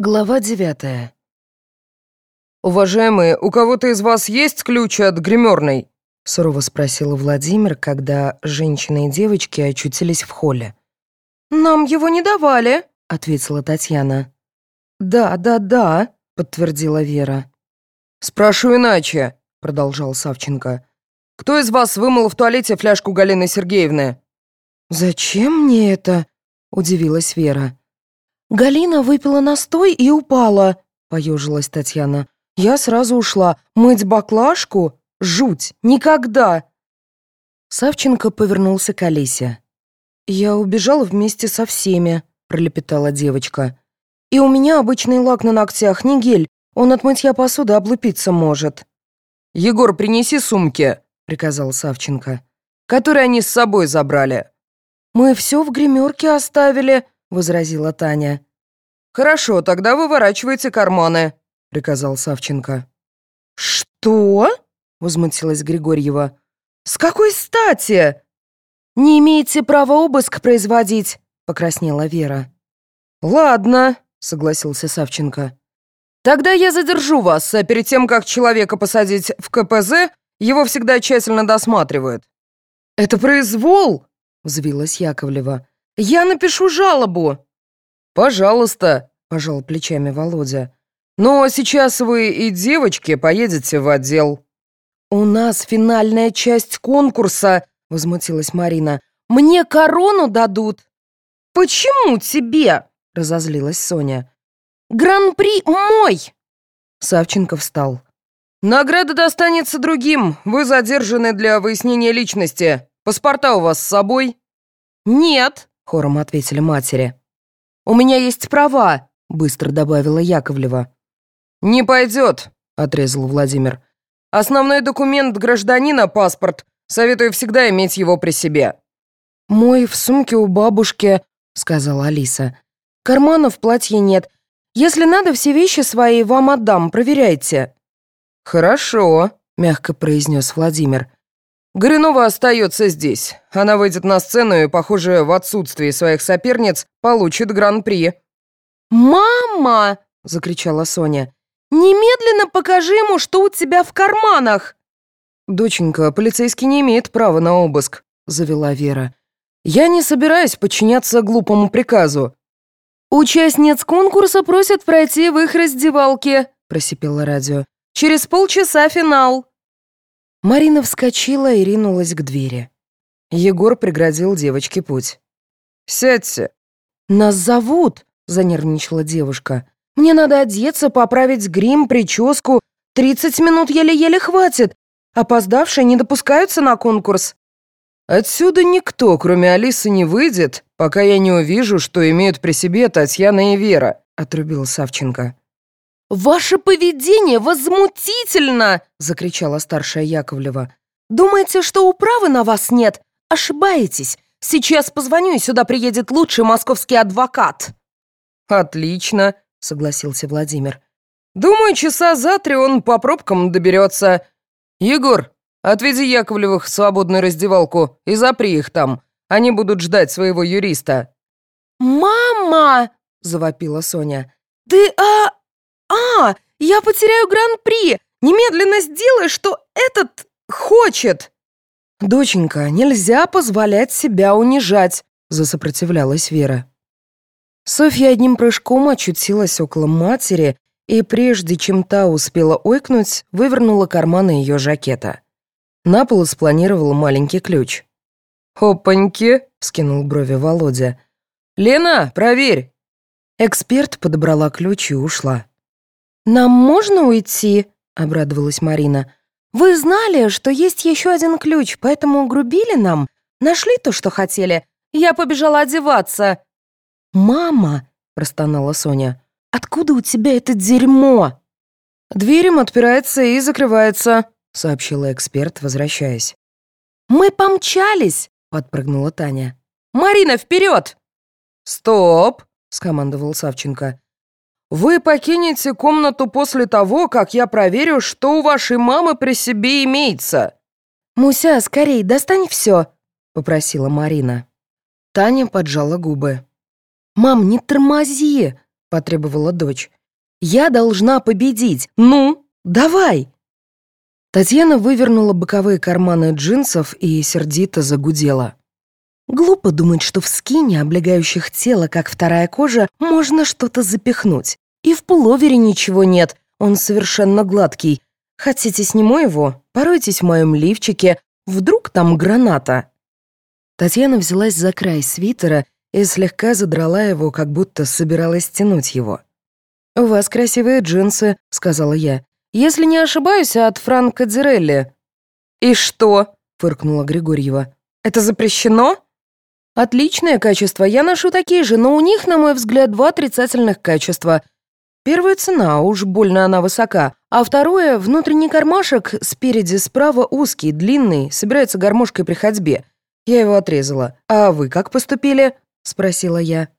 Глава девятая. «Уважаемые, у кого-то из вас есть ключ от гримерной?» — сурово спросил Владимир, когда женщины и девочки очутились в холле. «Нам его не давали», — ответила Татьяна. «Да, да, да», — подтвердила Вера. «Спрашиваю иначе», — продолжал Савченко. «Кто из вас вымыл в туалете фляжку Галины Сергеевны?» «Зачем мне это?» — удивилась Вера. «Галина выпила настой и упала», — поежилась Татьяна. «Я сразу ушла. Мыть баклажку? Жуть! Никогда!» Савченко повернулся к Алисе. «Я убежала вместе со всеми», — пролепетала девочка. «И у меня обычный лак на ногтях, не гель. Он от мытья посуды облупиться может». «Егор, принеси сумки», — приказал Савченко. «Которые они с собой забрали». «Мы все в гримерке оставили», — возразила Таня. «Хорошо, тогда выворачивайте карманы», — приказал Савченко. «Что?» — возмутилась Григорьева. «С какой стати?» «Не имеете права обыск производить», — покраснела Вера. «Ладно», — согласился Савченко. «Тогда я задержу вас, а перед тем, как человека посадить в КПЗ, его всегда тщательно досматривают». «Это произвол!» — взвилась Яковлева. «Я напишу жалобу!» «Пожалуйста», — пожал плечами Володя. «Но сейчас вы и девочки поедете в отдел». «У нас финальная часть конкурса», — возмутилась Марина. «Мне корону дадут». «Почему тебе?» — разозлилась Соня. «Гран-при мой!» Савченко встал. «Награда достанется другим. Вы задержаны для выяснения личности. Паспорта у вас с собой?» «Нет», хором ответили матери. «У меня есть права», — быстро добавила Яковлева. «Не пойдет», — отрезал Владимир. «Основной документ гражданина — паспорт. Советую всегда иметь его при себе». «Мой в сумке у бабушки», — сказала Алиса. «Кармана в платье нет. Если надо, все вещи свои вам отдам, проверяйте». «Хорошо», — мягко произнес Владимир. Горюнова остается здесь. Она выйдет на сцену и, похоже, в отсутствии своих соперниц, получит гран-при». «Мама!» — закричала Соня. «Немедленно покажи ему, что у тебя в карманах!» «Доченька, полицейский не имеет права на обыск», — завела Вера. «Я не собираюсь подчиняться глупому приказу». «Участниц конкурса просят пройти в их раздевалке», — просипело радио. «Через полчаса финал». Марина вскочила и ринулась к двери. Егор преградил девочке путь. «Сядьте». «Нас зовут», — занервничала девушка. «Мне надо одеться, поправить грим, прическу. Тридцать минут еле-еле хватит. Опоздавшие не допускаются на конкурс». «Отсюда никто, кроме Алисы, не выйдет, пока я не увижу, что имеют при себе Татьяна и Вера», — отрубил Савченко. «Ваше поведение возмутительно!» — закричала старшая Яковлева. «Думаете, что управы на вас нет? Ошибаетесь. Сейчас позвоню, и сюда приедет лучший московский адвокат». «Отлично», — согласился Владимир. «Думаю, часа за три он по пробкам доберется. Егор, отведи Яковлевых в свободную раздевалку и запри их там. Они будут ждать своего юриста». «Мама!» — завопила Соня. «Ты, а, «А, я потеряю гран-при! Немедленно сделай, что этот хочет!» «Доченька, нельзя позволять себя унижать», — засопротивлялась Вера. Софья одним прыжком очутилась около матери и, прежде чем та успела ойкнуть, вывернула карманы ее жакета. На пол спланировал маленький ключ. «Опаньки!» — вскинул брови Володя. «Лена, проверь!» Эксперт подобрала ключ и ушла. «Нам можно уйти?» — обрадовалась Марина. «Вы знали, что есть еще один ключ, поэтому грубили нам? Нашли то, что хотели? Я побежала одеваться». «Мама!» — простонала Соня. «Откуда у тебя это дерьмо?» «Дверь отпирается и закрывается», — сообщила эксперт, возвращаясь. «Мы помчались!» — подпрыгнула Таня. «Марина, вперед!» «Стоп!» — скомандовал Савченко. Вы покинете комнату после того, как я проверю, что у вашей мамы при себе имеется». «Муся, скорей, достань все», — попросила Марина. Таня поджала губы. «Мам, не тормози!» — потребовала дочь. «Я должна победить! Ну, давай!» Татьяна вывернула боковые карманы джинсов и сердито загудела. Глупо думать, что в скине, облегающих тело, как вторая кожа, можно что-то запихнуть. И в пуловере ничего нет, он совершенно гладкий. Хотите, сниму его? Поройтесь в моем лифчике. Вдруг там граната?» Татьяна взялась за край свитера и слегка задрала его, как будто собиралась стянуть его. «У вас красивые джинсы», — сказала я. «Если не ошибаюсь, от Франко Дзирелли». «И что?» — фыркнула Григорьева. «Это запрещено?» Отличное качество, я ношу такие же, но у них, на мой взгляд, два отрицательных качества. Первая цена, уж больно она высока, а второе — внутренний кармашек, спереди справа узкий, длинный, собирается гармошкой при ходьбе. Я его отрезала. «А вы как поступили?» — спросила я.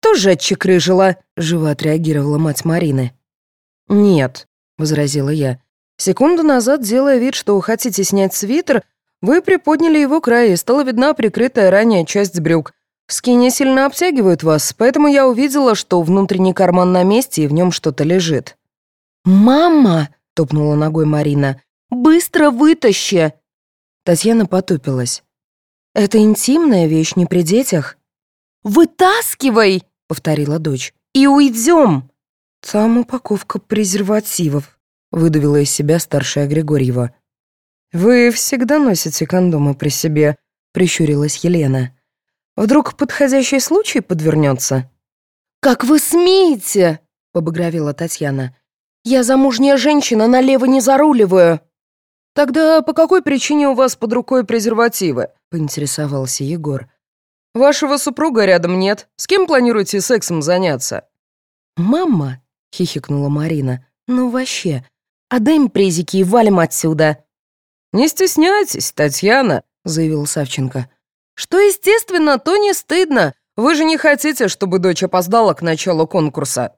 «Тоже отчекрыжила», — живо отреагировала мать Марины. «Нет», — возразила я. Секунду назад, делая вид, что хотите снять свитер, вы приподняли его край, и стала видна прикрытая ранее часть брюк. Скини сильно обтягивают вас, поэтому я увидела, что внутренний карман на месте, и в нем что-то лежит». «Мама!» — топнула ногой Марина. «Быстро вытащи!» Татьяна потупилась. «Это интимная вещь, не при детях?» «Вытаскивай!» — повторила дочь. «И уйдем!» «Там упаковка презервативов», — выдавила из себя старшая Григорьева. «Вы всегда носите кондомы при себе», — прищурилась Елена. «Вдруг подходящий случай подвернется?» «Как вы смеете?» — побагровела Татьяна. «Я замужняя женщина, налево не заруливаю». «Тогда по какой причине у вас под рукой презервативы?» — поинтересовался Егор. «Вашего супруга рядом нет. С кем планируете сексом заняться?» «Мама», — хихикнула Марина, — «ну вообще, отдай им презики и валим отсюда». «Не стесняйтесь, Татьяна», — заявил Савченко. «Что естественно, то не стыдно. Вы же не хотите, чтобы дочь опоздала к началу конкурса».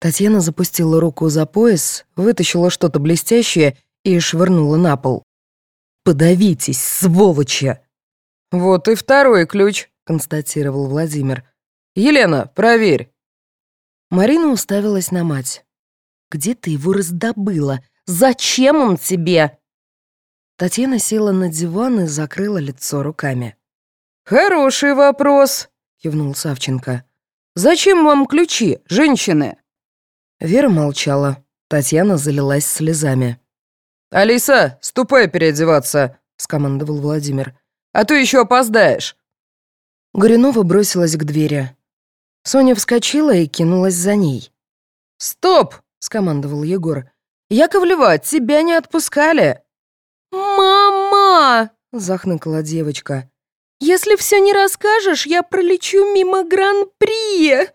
Татьяна запустила руку за пояс, вытащила что-то блестящее и швырнула на пол. «Подавитесь, сволочи!» «Вот и второй ключ», — констатировал Владимир. «Елена, проверь». Марина уставилась на мать. «Где ты его раздобыла? Зачем он тебе?» Татьяна села на диван и закрыла лицо руками. «Хороший вопрос», — кивнул Савченко. «Зачем вам ключи, женщины?» Вера молчала. Татьяна залилась слезами. «Алиса, ступай переодеваться», — скомандовал Владимир. «А то еще опоздаешь». Горюнова бросилась к двери. Соня вскочила и кинулась за ней. «Стоп!» — скомандовал Егор. «Яковлева, тебя не отпускали!» «Мама!» — захныкала девочка. «Если все не расскажешь, я пролечу мимо Гран-при!»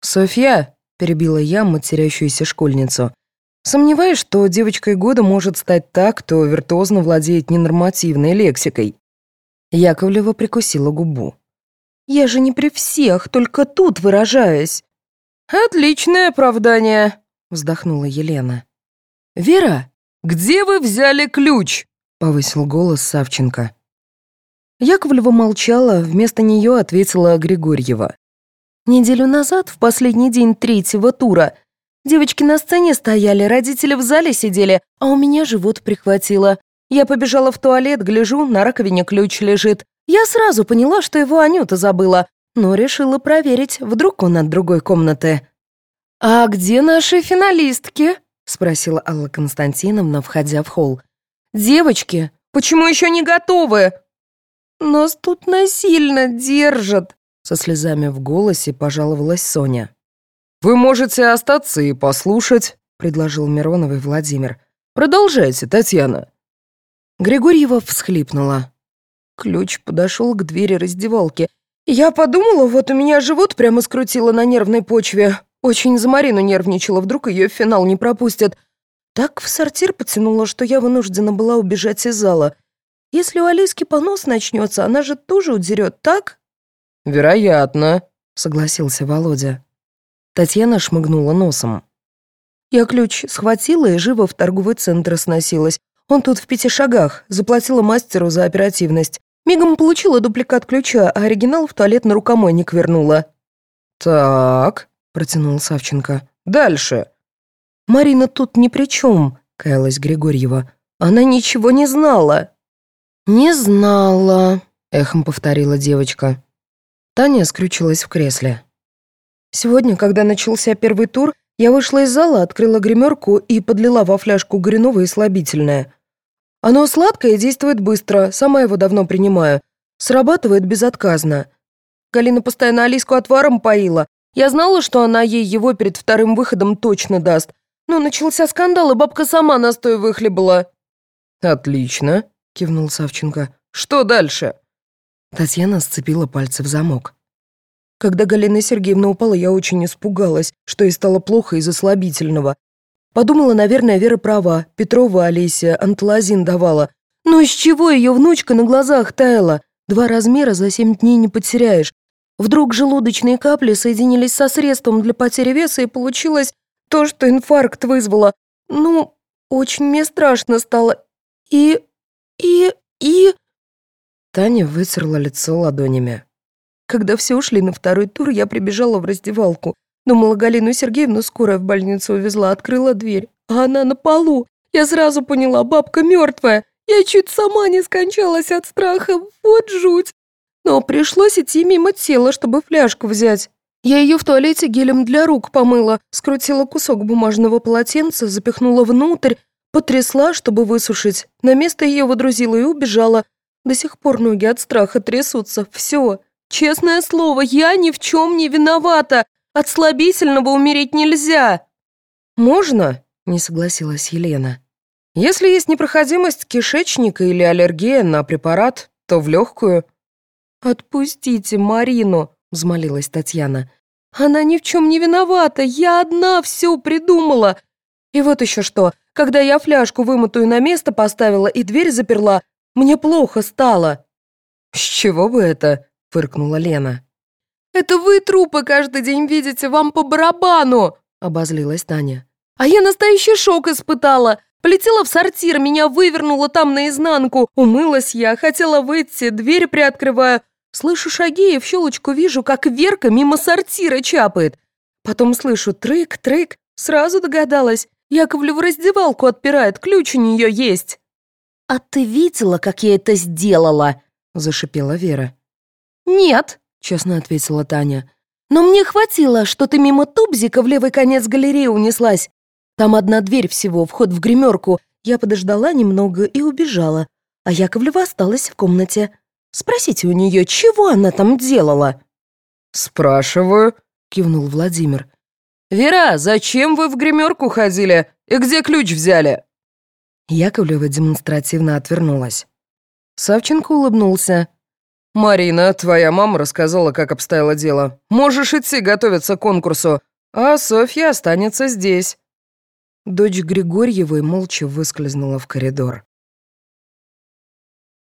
«Софья!» — перебила я матерящуюся школьницу. «Сомневаюсь, что девочкой года может стать так, кто виртуозно владеет ненормативной лексикой». Яковлева прикусила губу. «Я же не при всех, только тут выражаюсь». «Отличное оправдание», — вздохнула Елена. «Вера, «Где вы взяли ключ?» — повысил голос Савченко. Яковлева молчала, вместо нее ответила Григорьева. «Неделю назад, в последний день третьего тура, девочки на сцене стояли, родители в зале сидели, а у меня живот прихватило. Я побежала в туалет, гляжу, на раковине ключ лежит. Я сразу поняла, что его Анюта забыла, но решила проверить, вдруг он от другой комнаты». «А где наши финалистки?» — спросила Алла Константиновна, входя в холл. «Девочки, почему еще не готовы?» «Нас тут насильно держат», — со слезами в голосе пожаловалась Соня. «Вы можете остаться и послушать», — предложил Мироновый Владимир. «Продолжайте, Татьяна». Григорьева всхлипнула. Ключ подошел к двери раздевалки. Я подумала, вот у меня живот прямо скрутило на нервной почве. Очень за Марину нервничала, вдруг ее в финал не пропустят. Так в сортир потянула, что я вынуждена была убежать из зала. Если у Алиски понос начнется, она же тоже удерет, так? «Вероятно», — согласился Володя. Татьяна шмыгнула носом. Я ключ схватила и живо в торговый центр сносилась. Он тут в пяти шагах, заплатила мастеру за оперативность. Мигом получила дубликат ключа, а оригинал в туалет на рукомойник вернула. «Так», протянул Савченко. «Дальше». «Марина тут ни при чем», — каялась Григорьева. «Она ничего не знала». «Не знала», — эхом повторила девочка. Таня скрючилась в кресле. Сегодня, когда начался первый тур, я вышла из зала, открыла гримерку и подлила во фляжку горяного и слабительное. Оно сладкое и действует быстро, сама его давно принимаю. Срабатывает безотказно. Галина постоянно Алиску отваром поила. Я знала, что она ей его перед вторым выходом точно даст. Но начался скандал, и бабка сама настой выхлебала. «Отлично», — кивнул Савченко. «Что дальше?» Татьяна сцепила пальцы в замок. Когда Галина Сергеевна упала, я очень испугалась, что ей стало плохо из-за слабительного. Подумала, наверное, Вера права. Петрова Олеся анталазин давала. Но из чего ее внучка на глазах таяла? Два размера за семь дней не потеряешь. Вдруг желудочные капли соединились со средством для потери веса, и получилось то, что инфаркт вызвало. Ну, очень мне страшно стало. И... и... и... Таня вытерла лицо ладонями. Когда все ушли на второй тур, я прибежала в раздевалку. Думала, Галину Сергеевну скорая в больницу увезла, открыла дверь. А она на полу. Я сразу поняла, бабка мертвая. Я чуть сама не скончалась от страха. Вот жуть. Но пришлось идти мимо тела, чтобы фляжку взять. Я ее в туалете гелем для рук помыла, скрутила кусок бумажного полотенца, запихнула внутрь, потрясла, чтобы высушить. На место ее водрузила и убежала. До сих пор ноги от страха трясутся. Все. Честное слово, я ни в чем не виновата. От слабительного умереть нельзя. Можно? Не согласилась Елена. Если есть непроходимость кишечника или аллергия на препарат, то в легкую. «Отпустите Марину», — взмолилась Татьяна. «Она ни в чем не виновата, я одна все придумала. И вот еще что, когда я фляжку вымытую на место поставила и дверь заперла, мне плохо стало». «С чего бы это?» — фыркнула Лена. «Это вы трупы каждый день видите, вам по барабану!» — обозлилась Таня. «А я настоящий шок испытала. Полетела в сортир, меня вывернуло там наизнанку. Умылась я, хотела выйти, дверь приоткрываю. Слышу шаги и в щелочку вижу, как Верка мимо сортира чапает. Потом слышу трык-трык, сразу догадалась. Яковлев раздевалку отпирает, ключ у нее есть. «А ты видела, как я это сделала?» — зашипела Вера. «Нет», — честно ответила Таня. «Но мне хватило, что ты мимо тубзика в левый конец галереи унеслась. Там одна дверь всего, вход в гримерку. Я подождала немного и убежала. А Яковлева осталась в комнате. Спросите у нее, чего она там делала?» «Спрашиваю», — кивнул Владимир. «Вера, зачем вы в гримерку ходили? И где ключ взяли?» Яковлева демонстративно отвернулась. Савченко улыбнулся. «Марина, твоя мама рассказала, как обстояло дело. Можешь идти готовиться к конкурсу, а Софья останется здесь». Дочь Григорьевой молча выскользнула в коридор.